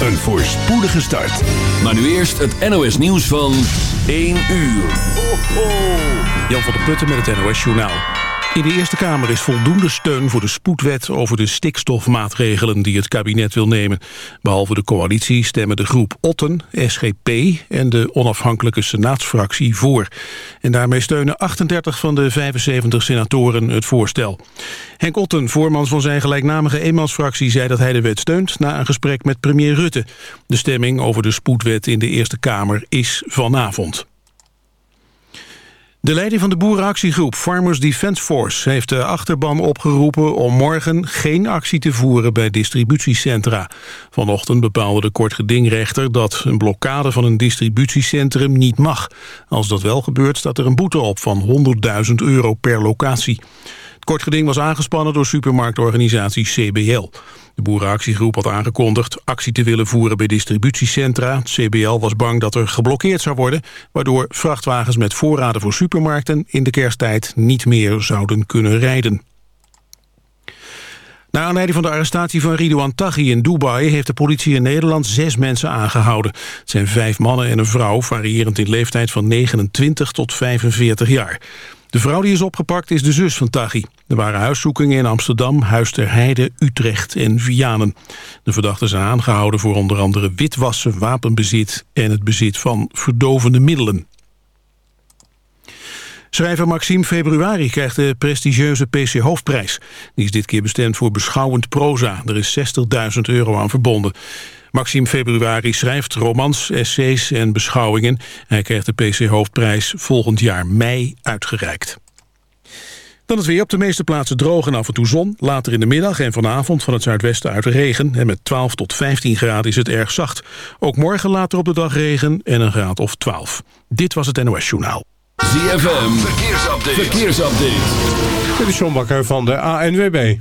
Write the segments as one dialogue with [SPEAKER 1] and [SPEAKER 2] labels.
[SPEAKER 1] een voorspoedige start.
[SPEAKER 2] Maar nu eerst het NOS nieuws van 1 uur. Ho.
[SPEAKER 3] Jan van der Putten met het NOS Journaal. In de Eerste Kamer is voldoende steun voor de spoedwet over de stikstofmaatregelen die het kabinet wil nemen. Behalve de coalitie stemmen de groep Otten, SGP en de onafhankelijke senaatsfractie voor. En daarmee steunen 38 van de 75 senatoren het voorstel. Henk Otten, voorman van zijn gelijknamige eenmansfractie, zei dat hij de wet steunt na een gesprek met premier Rutte. De stemming over de spoedwet in de Eerste Kamer is vanavond. De leiding van de boerenactiegroep Farmers Defence Force heeft de achterban opgeroepen om morgen geen actie te voeren bij distributiecentra. Vanochtend bepaalde de kortgedingrechter dat een blokkade van een distributiecentrum niet mag. Als dat wel gebeurt staat er een boete op van 100.000 euro per locatie. Het kortgeding was aangespannen door supermarktorganisatie CBL. De boerenactiegroep had aangekondigd actie te willen voeren bij distributiecentra. CBL was bang dat er geblokkeerd zou worden... waardoor vrachtwagens met voorraden voor supermarkten in de kersttijd niet meer zouden kunnen rijden. Naar aanleiding van de arrestatie van Ridouan Taghi in Dubai... heeft de politie in Nederland zes mensen aangehouden. Het zijn vijf mannen en een vrouw, variërend in leeftijd van 29 tot 45 jaar. De vrouw die is opgepakt is de zus van Taghi. Er waren huiszoekingen in Amsterdam, Huis Heide, Utrecht en Vianen. De verdachten zijn aangehouden voor onder andere witwassen, wapenbezit... en het bezit van verdovende middelen. Schrijver Maxime Februari krijgt de prestigieuze PC Hoofdprijs. Die is dit keer bestemd voor beschouwend proza. Er is 60.000 euro aan verbonden. Maxime Februari schrijft romans, essays en beschouwingen. Hij krijgt de PC Hoofdprijs volgend jaar mei uitgereikt. Dan het weer op de meeste plaatsen droog en af en toe zon. Later in de middag en vanavond van het zuidwesten uit regen. En met 12 tot 15 graden is het erg zacht. Ook morgen later op de dag regen en een graad of 12. Dit was het NOS Journaal.
[SPEAKER 2] ZFM, verkeersupdate. verkeersupdate.
[SPEAKER 4] Dit is John Bakker van de ANWB.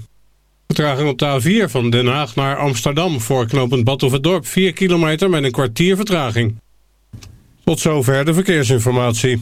[SPEAKER 4] Vertraging op de A4 van Den Haag naar Amsterdam... voor knooppunt Badhoevedorp 4 kilometer met een kwartier vertraging. Tot zover de verkeersinformatie.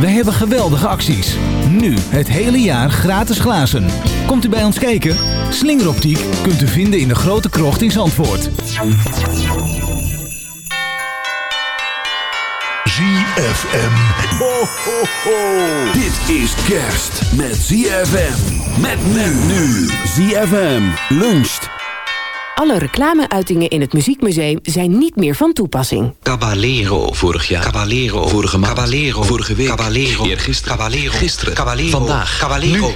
[SPEAKER 5] Wij hebben geweldige acties. Nu het hele jaar gratis glazen. Komt u bij ons kijken? Slingeroptiek kunt u vinden in de grote krocht in Zandvoort.
[SPEAKER 1] ZFM. Ho, ho, ho.
[SPEAKER 2] Dit is kerst met ZFM. Met men nu. ZFM luncht.
[SPEAKER 6] Alle reclameuitingen in het Muziekmuseum zijn niet meer van toepassing.
[SPEAKER 7] Caballero vorig jaar. Caballero vorige maand. Caballero vorige week. Caballero eergisteren. Caballero gisteren. Caballero vandaag. Caballero.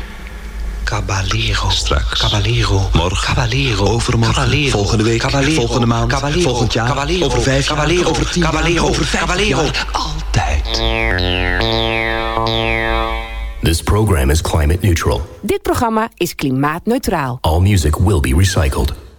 [SPEAKER 7] Caballero. Straks. Caballero. Morgen. Caballero. Overmorgen. Caballero. Volgende week. Caballero. Volgende maand. Caballero. Volgend jaar. Caballero. Over vijf jaar. Caballero. Over tien Caballero. Over vijf Caballero. Altijd.
[SPEAKER 8] This program is climate neutral.
[SPEAKER 6] Dit programma is klimaatneutraal.
[SPEAKER 8] All music will be recycled.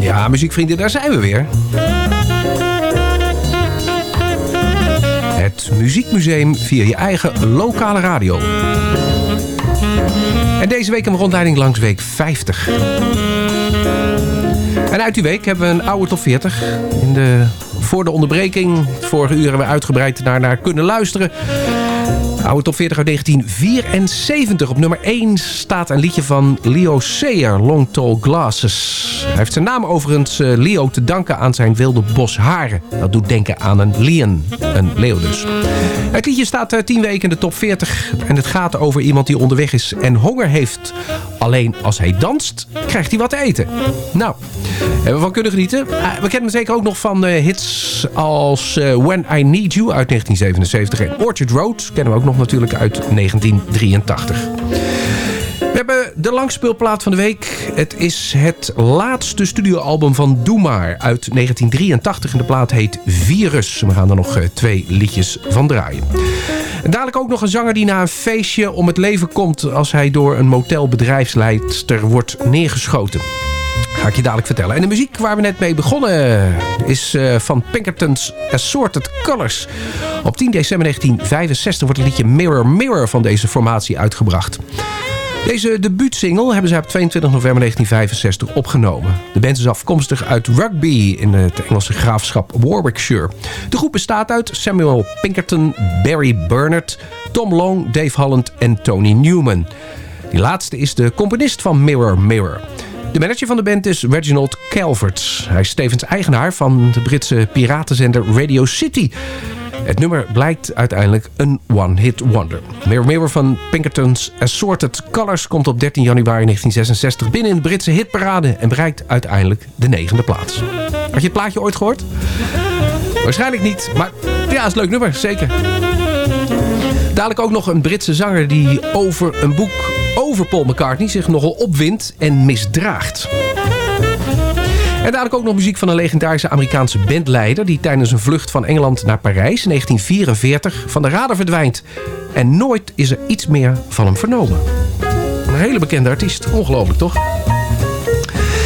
[SPEAKER 9] Ja, muziekvrienden, daar zijn we weer. Het Muziekmuseum via je eigen lokale radio. En deze week een rondleiding langs week 50. En uit die week hebben we een oude top 40. In de, voor de onderbreking, vorige uur hebben we uitgebreid naar kunnen luisteren. Oude top 40 uit 1974. Op nummer 1 staat een liedje van Leo Sayer, Long Tall Glasses. Hij heeft zijn naam overigens eh, Leo te danken aan zijn wilde bos haren. Dat doet denken aan een leon, een leeuw dus. Het liedje staat eh, 10 weken in de top 40 en het gaat over iemand die onderweg is en honger heeft. Alleen als hij danst, krijgt hij wat te eten. Nou, hebben we van kunnen genieten. Eh, we kennen zeker ook nog van hits als When I Need You uit 1977 en Orchard Road kennen we ook nog natuurlijk uit 1983. We hebben de langspeelplaat van de week. Het is het laatste studioalbum van Doe Maar uit 1983. En de plaat heet Virus. We gaan er nog eh, twee liedjes van draaien. En dadelijk ook nog een zanger die na een feestje om het leven komt... als hij door een motelbedrijfsleidster wordt neergeschoten. Ga ik je dadelijk vertellen. En de muziek waar we net mee begonnen is eh, van Pinkerton's Assorted Colors. Op 10 december 1965 wordt het liedje Mirror Mirror van deze formatie uitgebracht. Deze debuutsingle hebben zij op 22 november 1965 opgenomen. De band is afkomstig uit Rugby in het Engelse graafschap Warwickshire. De groep bestaat uit Samuel Pinkerton, Barry Bernard, Tom Long, Dave Holland en Tony Newman. Die laatste is de componist van Mirror Mirror. De manager van de band is Reginald Calvert. Hij is tevens eigenaar van de Britse piratenzender Radio City. Het nummer blijkt uiteindelijk een one-hit wonder. Mirror Mirror van Pinkerton's Assorted Colors komt op 13 januari 1966 binnen in de Britse hitparade en bereikt uiteindelijk de negende plaats. Had je het plaatje ooit gehoord? Waarschijnlijk niet, maar ja, is een leuk nummer, zeker. Dadelijk ook nog een Britse zanger die over een boek over Paul McCartney zich nogal opwindt en misdraagt. En dadelijk ook nog muziek van een legendarische Amerikaanse bandleider... die tijdens een vlucht van Engeland naar Parijs in 1944 van de radar verdwijnt. En nooit is er iets meer van hem vernomen. Een hele bekende artiest. Ongelooflijk, toch?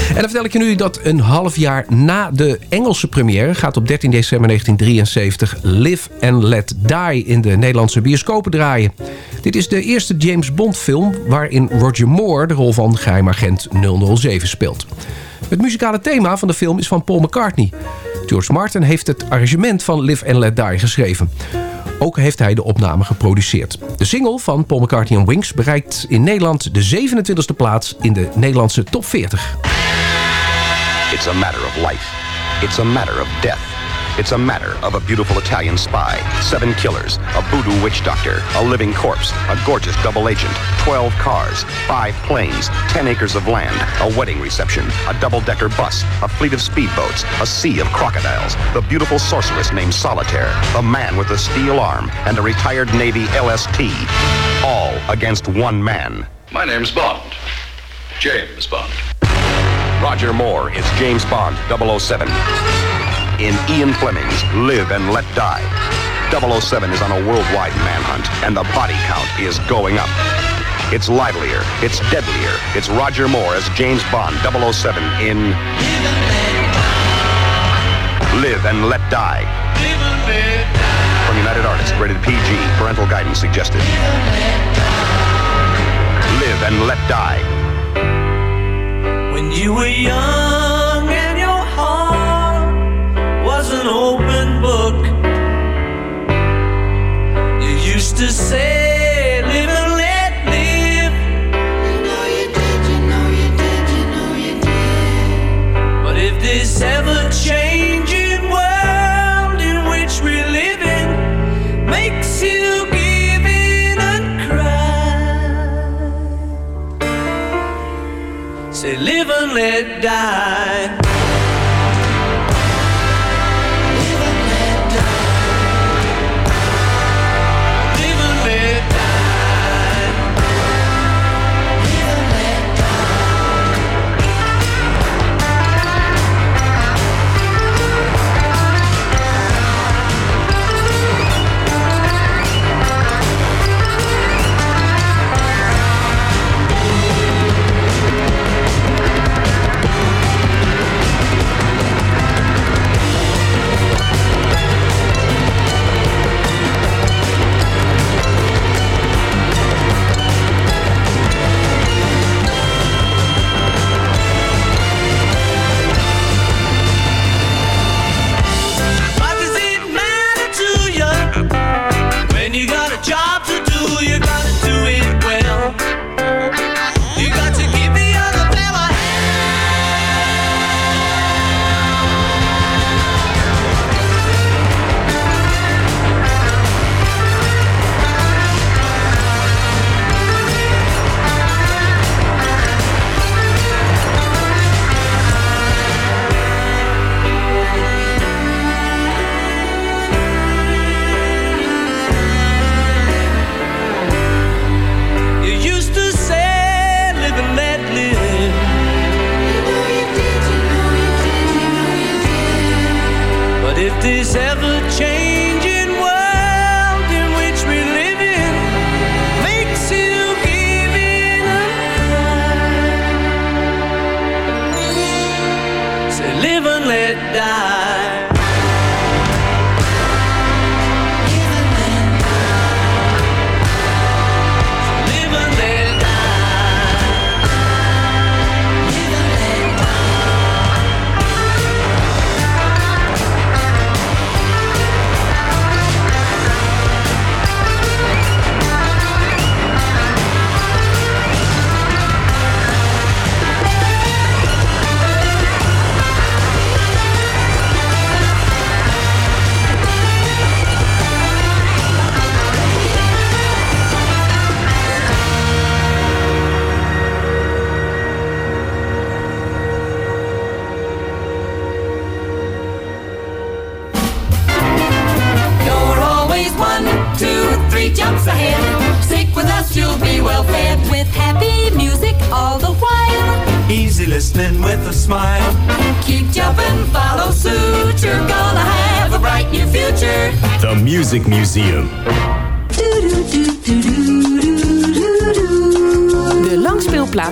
[SPEAKER 9] En dan vertel ik je nu dat een half jaar na de Engelse première... gaat op 13 december 1973 Live and Let Die in de Nederlandse bioscopen draaien. Dit is de eerste James Bond film waarin Roger Moore... de rol van geheimagent 007 speelt. Het muzikale thema van de film is van Paul McCartney. George Martin heeft het arrangement van Live and Let Die geschreven. Ook heeft hij de opname geproduceerd. De single van Paul McCartney Wings bereikt in Nederland de 27e plaats in de Nederlandse top 40.
[SPEAKER 10] It's a matter of life. It's a matter of death. It's a matter of a beautiful Italian spy, seven killers, a voodoo witch doctor, a living corpse, a gorgeous double agent, 12 cars, five planes, 10 acres of land, a wedding reception, a double-decker bus, a fleet of speedboats, a sea of crocodiles, the beautiful sorceress named Solitaire, the man with a steel arm, and a retired Navy LST. All against one man.
[SPEAKER 2] My name's Bond. James Bond.
[SPEAKER 10] Roger Moore is James Bond 007. In Ian Fleming's Live and Let Die. 007 is on a worldwide manhunt, and the body count is going up. It's livelier, it's deadlier. It's Roger Moore as James Bond 007 in Live and Let Die. From United Artists, rated PG, parental guidance suggested. Live and Let Die.
[SPEAKER 11] When you were young an open book, you used to say, live and let live. You know you did, you know you did, you know you did. But if this ever changing world in which we live in makes you give in and cry, say, live and let die.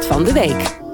[SPEAKER 12] Van de week.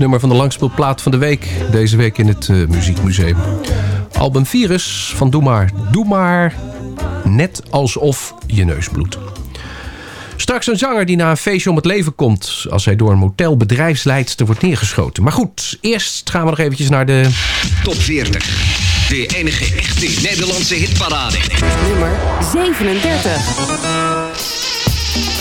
[SPEAKER 9] Openingsnummer van de langspeelplaat van de week. Deze week in het eh, Muziekmuseum. Album Virus van Doe maar. Doe maar net alsof je neus bloedt. Straks een zanger die na een feestje om het leven komt... als hij door een motelbedrijfsleidster wordt neergeschoten. Maar goed, eerst gaan we nog eventjes naar de...
[SPEAKER 12] Top 40. De enige echte Nederlandse hitparade.
[SPEAKER 6] Nummer 37.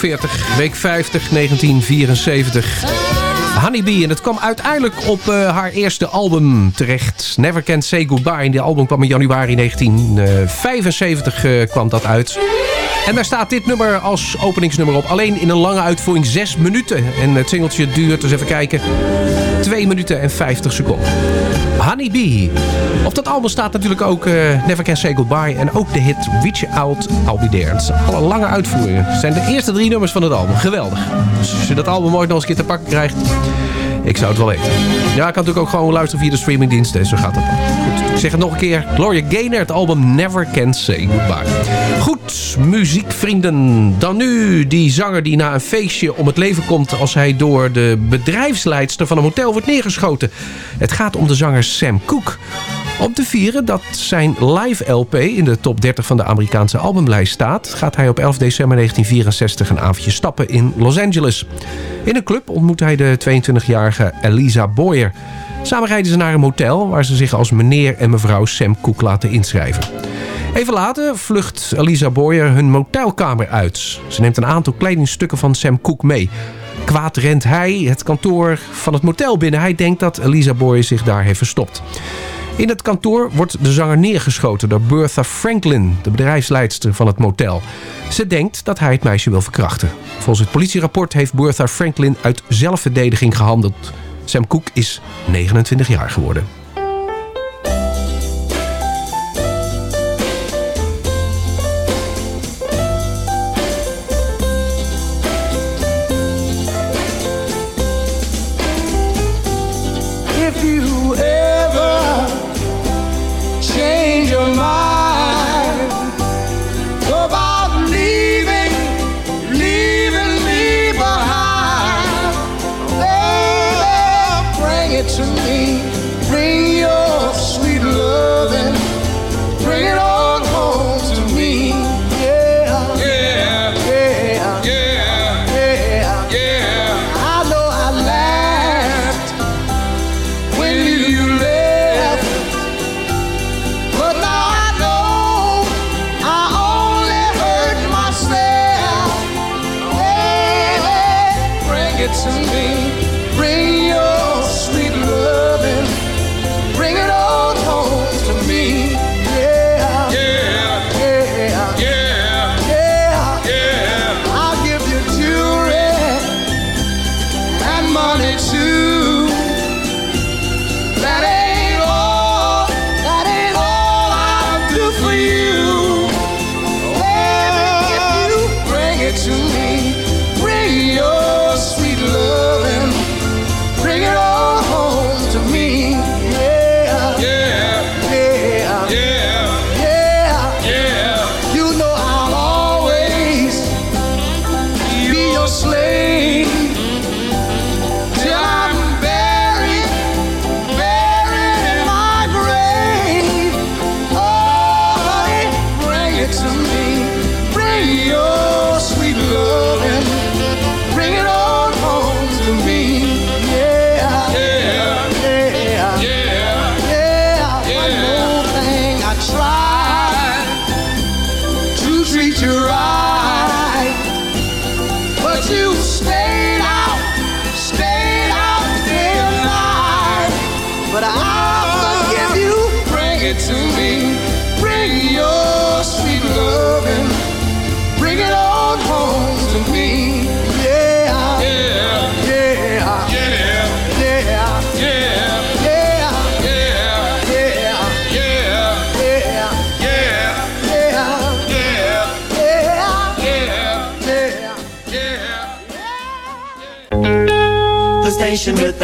[SPEAKER 9] 40. Week 50, 1974. Honeybee. En het kwam uiteindelijk op eh, haar eerste album terecht. Never Can Say Goodbye. En die album kwam in januari 1975 eh, kwam dat uit. En daar staat dit nummer als openingsnummer op. Alleen in een lange uitvoering 6 minuten. En het singeltje duurt, dus even kijken, 2 minuten en 50 seconden. Honeybee. Op dat album staat natuurlijk ook eh, Never Can Say Goodbye. En ook de hit Reach Out, I'll alle lange uitvoeringen. Zijn de eerste drie nummers van het album. Geweldig. Dus als je dat album ooit nog eens een keer te pakken krijgt... Ik zou het wel weten. Ja, ik kan natuurlijk ook gewoon luisteren via de streamingdienst. Dus zo gaat het dan. Goed, ik zeg het nog een keer. Gloria Gaynor, het album Never Can Say Goodbye. Goed, muziekvrienden. Dan nu die zanger die na een feestje om het leven komt... als hij door de bedrijfsleidster van een hotel wordt neergeschoten. Het gaat om de zanger Sam Cooke. Om te vieren dat zijn live LP in de top 30 van de Amerikaanse albumlijst staat... gaat hij op 11 december 1964 een avondje stappen in Los Angeles. In een club ontmoet hij de 22-jarige Elisa Boyer. Samen rijden ze naar een motel waar ze zich als meneer en mevrouw Sam Cooke laten inschrijven. Even later vlucht Elisa Boyer hun motelkamer uit. Ze neemt een aantal kledingstukken van Sam Cooke mee. Kwaad rent hij het kantoor van het motel binnen. Hij denkt dat Elisa Boyer zich daar heeft verstopt. In het kantoor wordt de zanger neergeschoten door Bertha Franklin, de bedrijfsleidster van het motel. Ze denkt dat hij het meisje wil verkrachten. Volgens het politierapport heeft Bertha Franklin uit zelfverdediging gehandeld. Sam Cooke is 29 jaar geworden.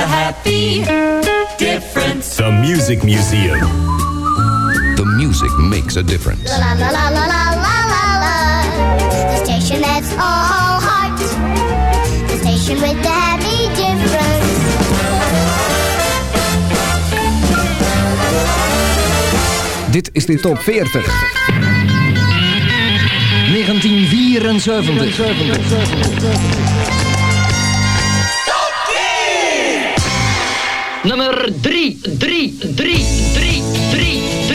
[SPEAKER 13] happy difference.
[SPEAKER 8] The Music Museum.
[SPEAKER 2] The music makes a difference.
[SPEAKER 14] La la la la la la la la. The station that's all heart. The station with the happy difference.
[SPEAKER 15] Dit is de top 40. 1974. 1974.
[SPEAKER 13] Nummer 3, 3, 3, 3, 3.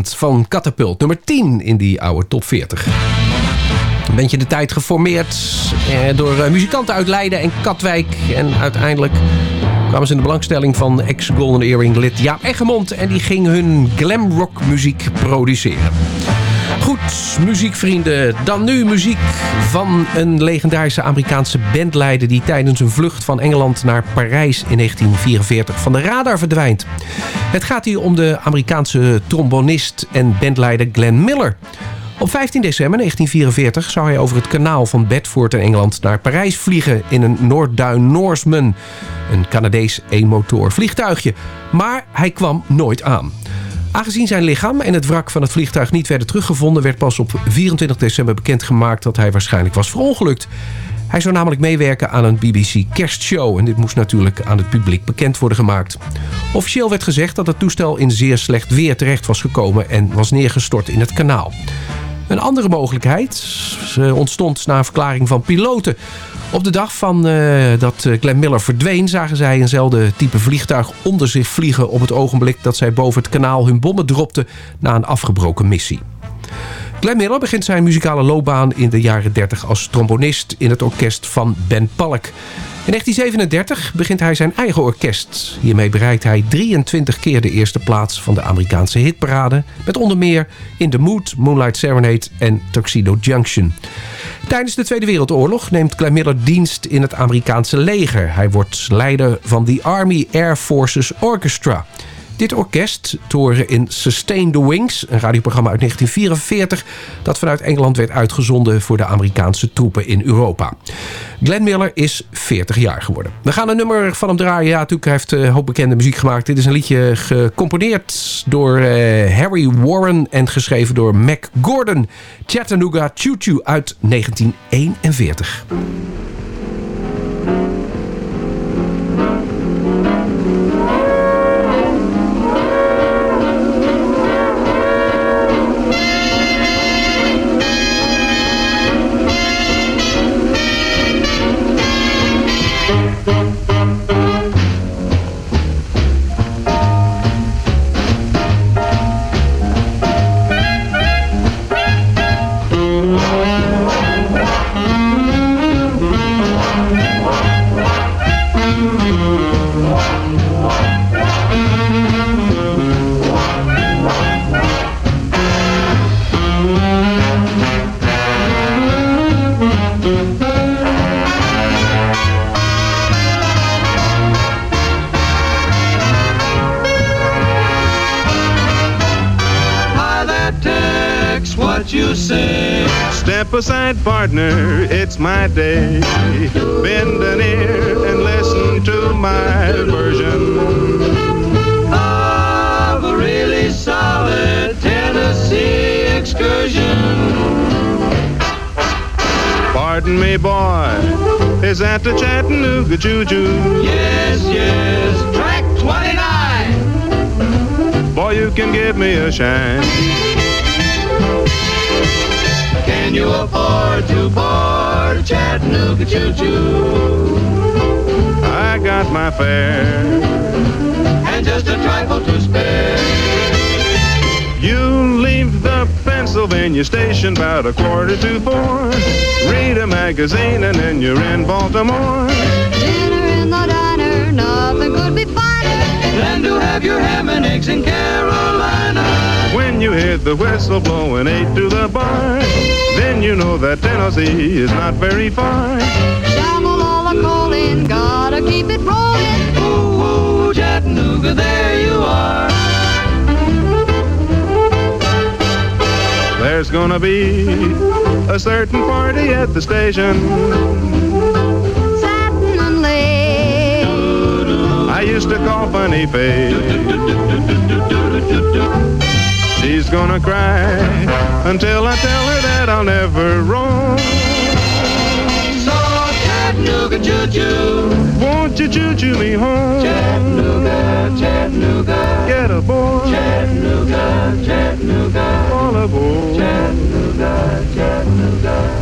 [SPEAKER 9] Van Catapult. Nummer 10 in die oude top 40. Een beetje de tijd geformeerd eh, door eh, muzikanten uit Leiden en Katwijk. En uiteindelijk kwamen ze in de belangstelling van ex-Golden Earring lid Jaap Eggermond. En die ging hun glamrock muziek produceren. Goed, muziekvrienden. Dan nu muziek van een legendarische Amerikaanse bandleider... die tijdens een vlucht van Engeland naar Parijs in 1944 van de radar verdwijnt. Het gaat hier om de Amerikaanse trombonist en bandleider Glenn Miller... Op 15 december 1944 zou hij over het kanaal van Bedford in Engeland naar Parijs vliegen in een Noordduin Norseman, een Canadees eenmotor vliegtuigje. Maar hij kwam nooit aan. Aangezien zijn lichaam en het wrak van het vliegtuig niet werden teruggevonden... werd pas op 24 december bekendgemaakt dat hij waarschijnlijk was verongelukt. Hij zou namelijk meewerken aan een BBC kerstshow... en dit moest natuurlijk aan het publiek bekend worden gemaakt. Officieel werd gezegd dat het toestel in zeer slecht weer terecht was gekomen... en was neergestort in het kanaal. Een andere mogelijkheid eh, ontstond na een verklaring van piloten. Op de dag van eh, dat eh, Glenn Miller verdween... zagen zij eenzelfde type vliegtuig onder zich vliegen... op het ogenblik dat zij boven het kanaal hun bommen dropten... na een afgebroken missie. Glenn Miller begint zijn muzikale loopbaan in de jaren 30 als trombonist in het orkest van Ben Palk. In 1937 begint hij zijn eigen orkest. Hiermee bereikt hij 23 keer de eerste plaats van de Amerikaanse hitparade... met onder meer In the Mood, Moonlight Serenade en Tuxedo Junction. Tijdens de Tweede Wereldoorlog neemt Glenn Miller dienst in het Amerikaanse leger. Hij wordt leider van de Army Air Forces Orchestra... Dit orkest te in Sustain the Wings, een radioprogramma uit 1944... dat vanuit Engeland werd uitgezonden voor de Amerikaanse troepen in Europa. Glenn Miller is 40 jaar geworden. We gaan een nummer van hem draaien. Ja, natuurlijk, hij heeft een hoop bekende muziek gemaakt. Dit is een liedje gecomponeerd door eh, Harry Warren en geschreven door Mac Gordon. Chattanooga Choo Choo uit 1941.
[SPEAKER 16] Partner, it's my day. Bend an ear and listen to my version of a really solid Tennessee excursion. Pardon me, boy, is that the Chattanooga Choo? Yes, yes, track 29. Boy, you can give me a shine. A Chattanooga Choo Choo? I got my fare and just a trifle to spare. You leave the Pennsylvania station about a quarter to four. Read a magazine and then you're in Baltimore. Than to have your ham and eggs in Carolina. When you hear the whistle blowing eight to the bar, then you know that Tennessee is not very far.
[SPEAKER 17] Shovel all the coal in, gotta keep it rolling.
[SPEAKER 16] Ooh, ooh, Chattanooga, there you are. There's gonna be a certain party at the station. I used to call Funny Face. She's gonna cry until I tell her that I'll never roam. So Chattanooga choo-choo, won't you choo-choo me home? Chattanooga, Chattanooga, get aboard. Chattanooga, Chattanooga, all aboard. Chattanooga, Chattanooga.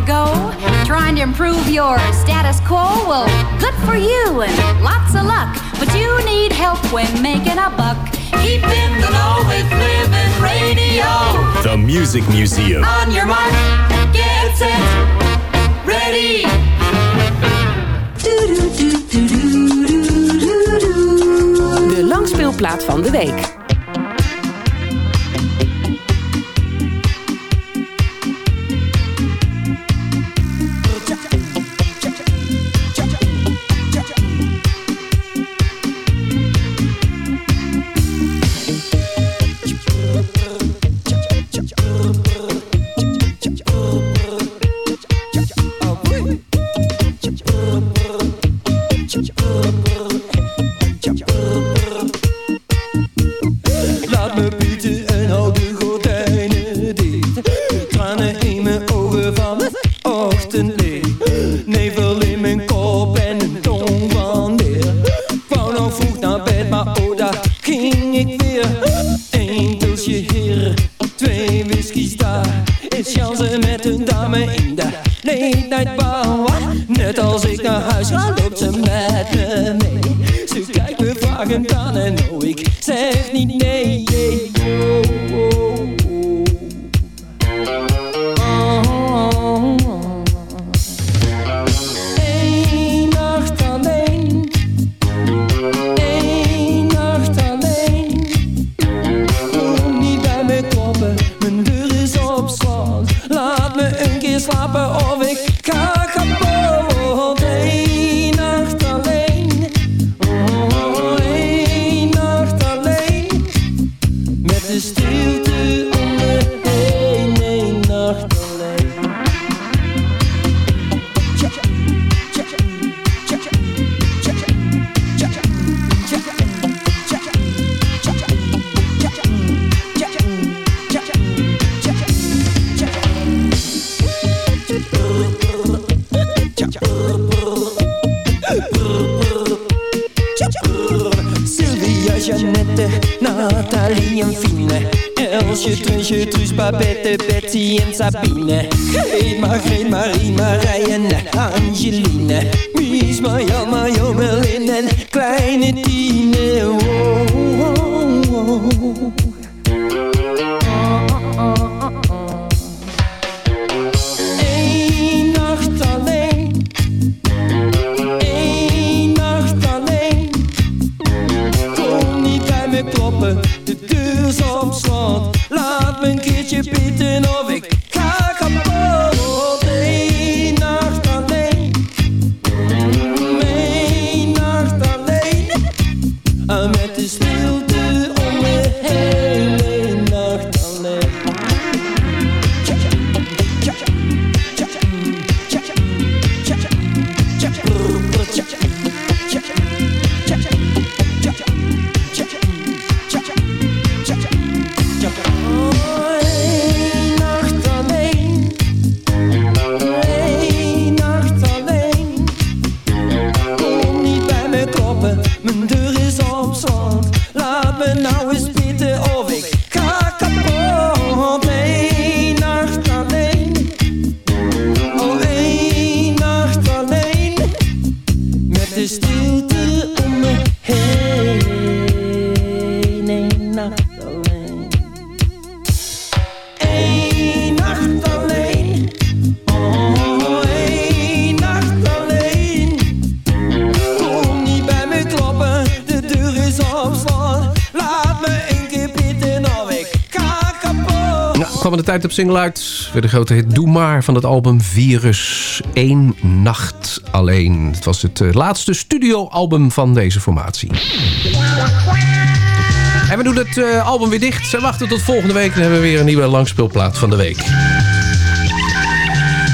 [SPEAKER 18] The go, trying to improve your status quo. Well, good for you and lots of luck, but you need help when making a buck. Keep in the know with Living Radio.
[SPEAKER 8] The Music Museum.
[SPEAKER 18] On your mark, get set, ready.
[SPEAKER 6] De langspeelplaat van de week.
[SPEAKER 19] Jeannette, Nathalie en Fine. Elsje, Trunsje, Truus, Babette, Betty en Sabine. Greet, Margreet, Marie, Marije en Angeline. Mies, Marjan, Marjo, Merlin en kleine Tine. Oh. Op
[SPEAKER 9] single uit. Weer de grote hit Doe Maar van het album Virus. Eén nacht alleen. Het was het eh, laatste studioalbum van deze formatie. En we doen het eh, album weer dicht. En wachten tot volgende week. Dan hebben we weer een nieuwe langspeelplaat van de week.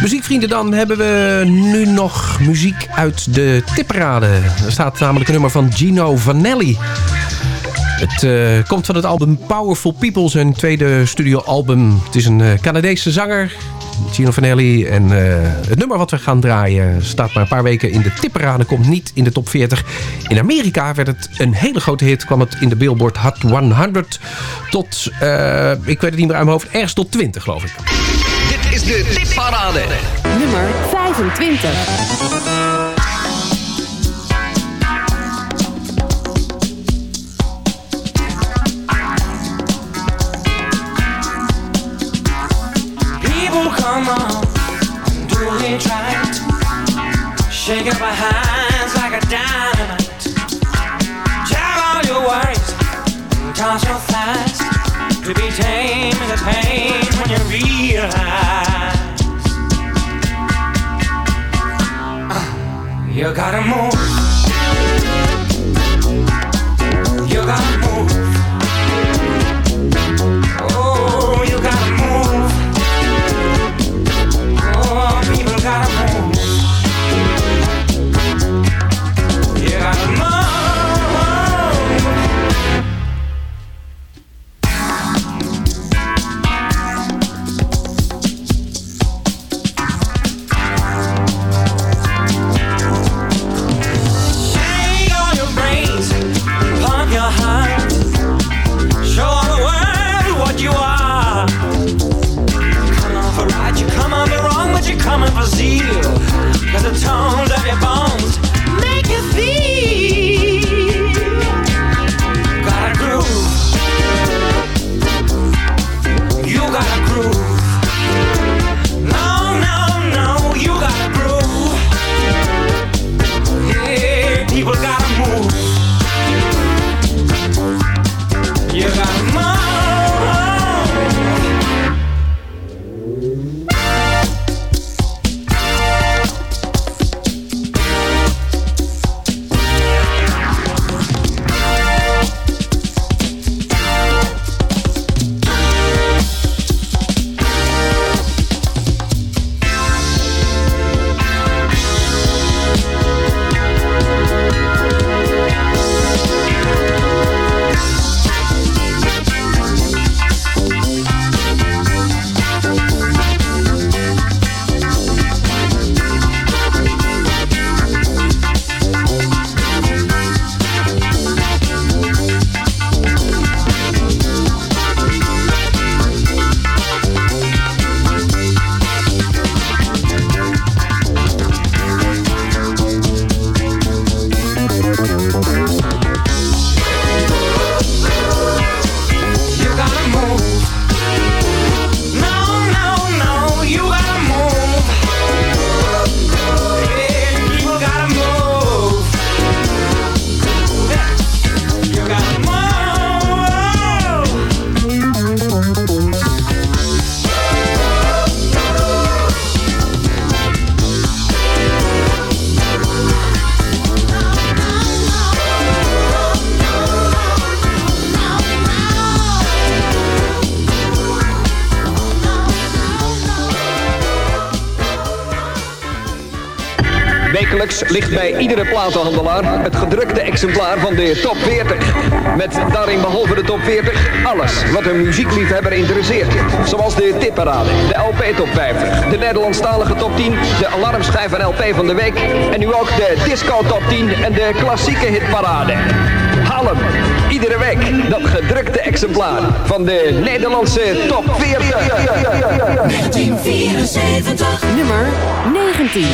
[SPEAKER 9] Muziekvrienden, dan hebben we nu nog muziek uit de tipparade. Er staat namelijk een nummer van Gino Vanelli. Het eh, komt van het album Powerful People, zijn tweede studioalbum. Het is een eh, Canadese zanger, Gino Vanelli. En eh, het nummer wat we gaan draaien staat maar een paar weken in de tipparade. Komt niet in de top 40. In Amerika werd het een hele grote hit. Kwam het in de Billboard Hot 100 tot, eh, ik weet het niet meer uit mijn hoofd, ergens tot 20 geloof ik.
[SPEAKER 20] is de tipparade.
[SPEAKER 12] Nummer 25.
[SPEAKER 11] Shake up our hands like a dynamite. All your worries, toss your. To be tame pain when you realize. Uh, you gotta move.
[SPEAKER 21] Ligt bij iedere platenhandelaar het gedrukte exemplaar van de top 40. Met daarin behalve de top 40 alles wat een muziekliefhebber interesseert. Zoals de tipparade, de LP top 50, de Nederlandstalige top 10, de alarmschijf en LP van de week en nu ook de disco top 10 en de klassieke hitparade. Haal hem, iedere week, dat gedrukte exemplaar van de Nederlandse top 40.
[SPEAKER 12] 1974. Nummer 19.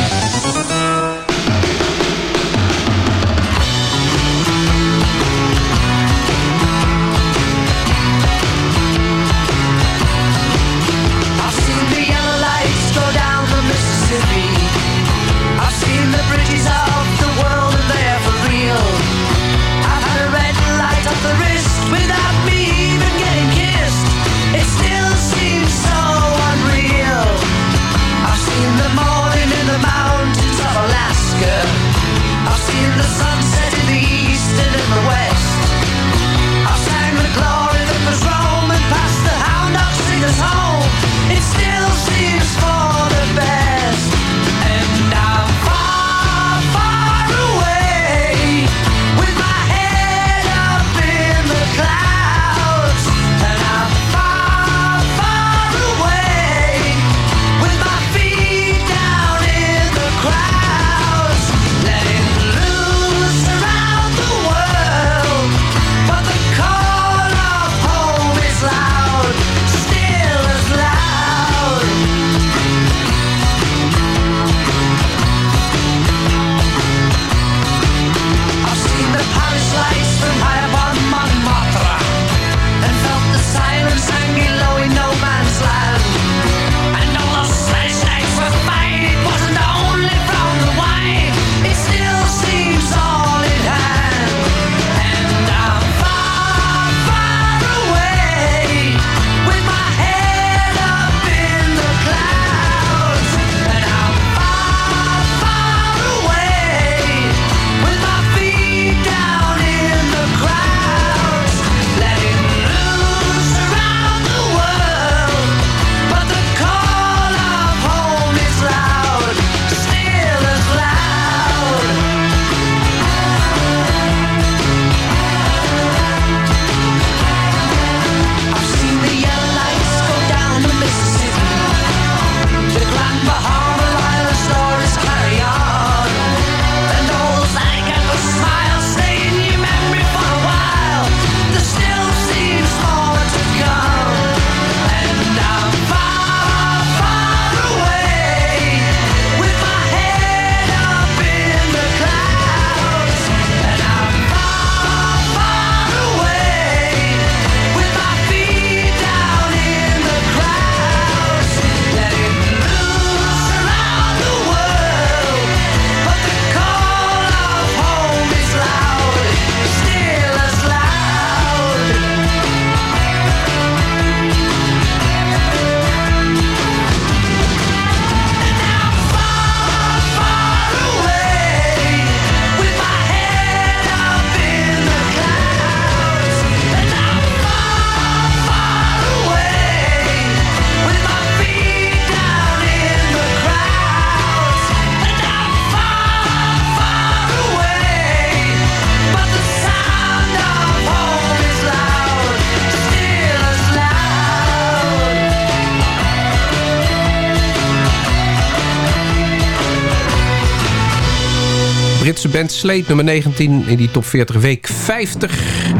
[SPEAKER 9] Band Slate, nummer 19 in die top 40 week 50.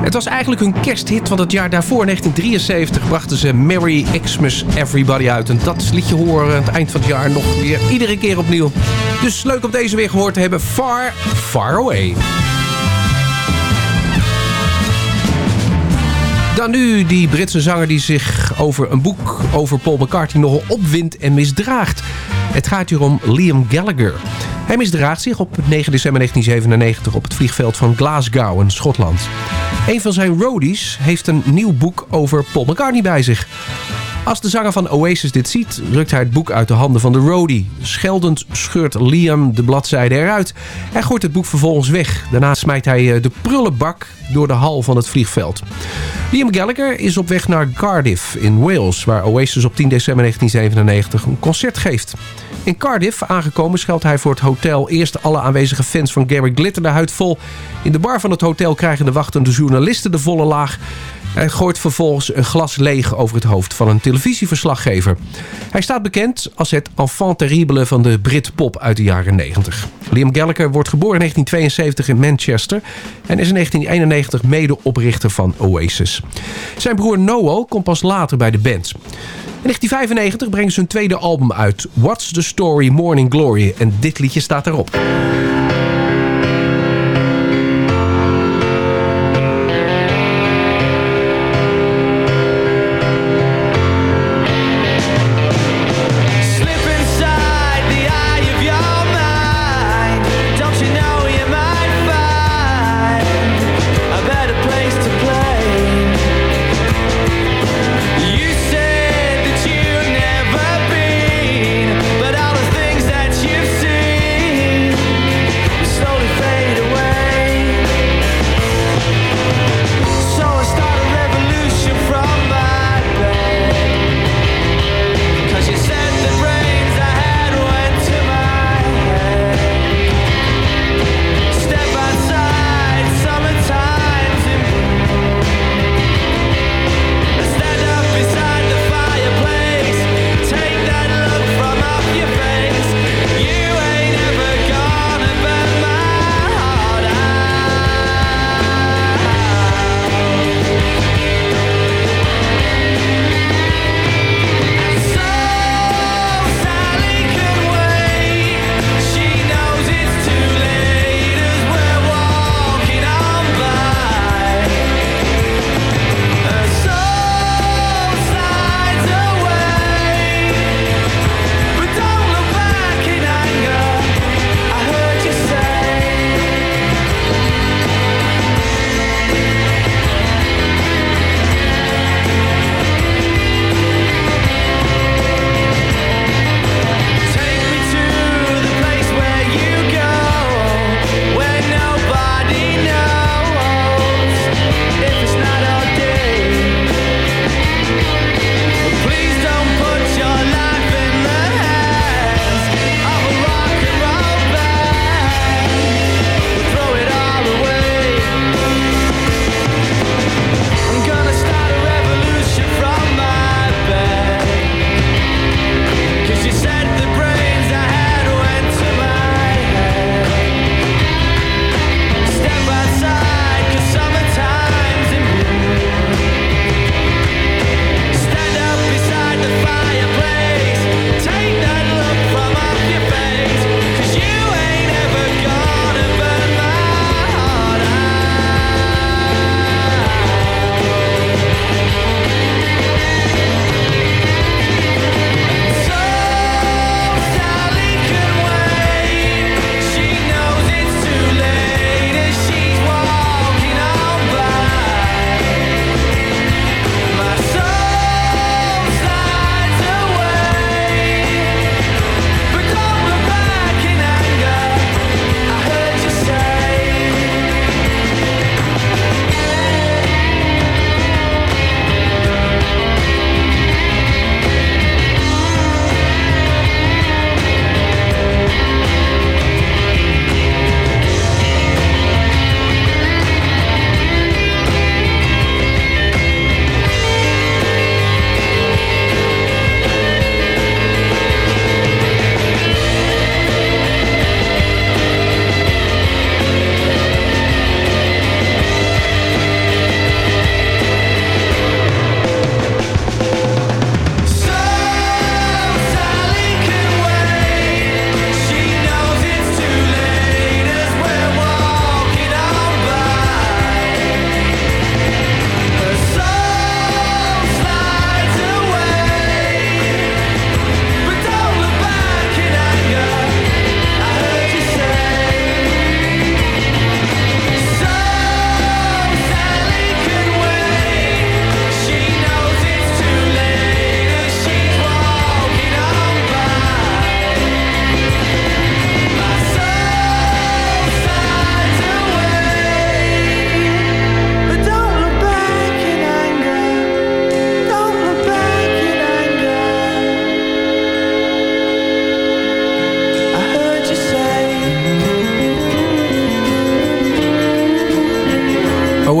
[SPEAKER 9] Het was eigenlijk hun kersthit van het jaar daarvoor, 1973, brachten ze Merry Xmas Everybody uit. En dat liedje horen aan het eind van het jaar nog weer iedere keer opnieuw. Dus leuk om deze weer gehoord te hebben. Far, Far Away. Dan nu die Britse zanger die zich over een boek over Paul McCartney nogal opwindt en misdraagt. Het gaat hier om Liam Gallagher. Hij misdraagt zich op 9 december 1997 op het vliegveld van Glasgow in Schotland. Een van zijn roadies heeft een nieuw boek over Paul McCartney bij zich. Als de zanger van Oasis dit ziet, rukt hij het boek uit de handen van de roadie. Scheldend scheurt Liam de bladzijde eruit. Hij gooit het boek vervolgens weg. Daarna smijt hij eh, de prullenbak door de hal van het vliegveld. Liam Gallagher is op weg naar Cardiff in Wales... waar Oasis op 10 december 1997 een concert geeft. In Cardiff aangekomen scheldt hij voor het hotel eerst alle aanwezige fans van Gary Glitter de huid vol. In de bar van het hotel krijgen de wachtende journalisten de volle laag. Hij gooit vervolgens een glas leeg over het hoofd van een televisieverslaggever. Hij staat bekend als het enfant terrible van de Britpop uit de jaren 90. Liam Gallagher wordt geboren in 1972 in Manchester... en is in 1991 medeoprichter van Oasis. Zijn broer Noel komt pas later bij de band. In 1995 brengen ze hun tweede album uit, What's the Story Morning Glory. En dit liedje staat erop.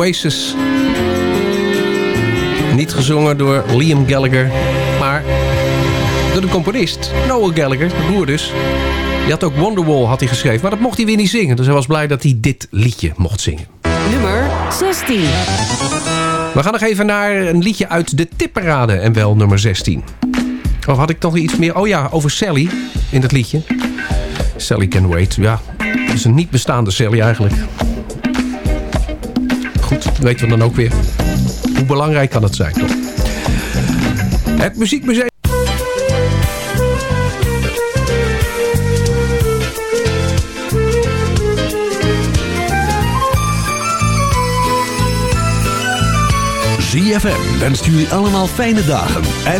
[SPEAKER 9] Oasis. Niet gezongen door Liam Gallagher, maar door de componist Noel Gallagher, de broer dus. Die had ook Wonderwall had hij geschreven, maar dat mocht hij weer niet zingen. Dus hij was blij dat hij dit liedje mocht zingen.
[SPEAKER 6] Nummer 16.
[SPEAKER 9] We gaan nog even naar een liedje uit de tipparade en wel nummer 16. Of had ik nog iets meer? Oh ja, over Sally in het liedje. Sally Can Wait. Ja, het is een niet bestaande Sally eigenlijk. Weten we dan ook weer. Hoe belangrijk kan het zijn, toch? Het Muziekmuseum.
[SPEAKER 1] ZFM wenst jullie allemaal fijne dagen. En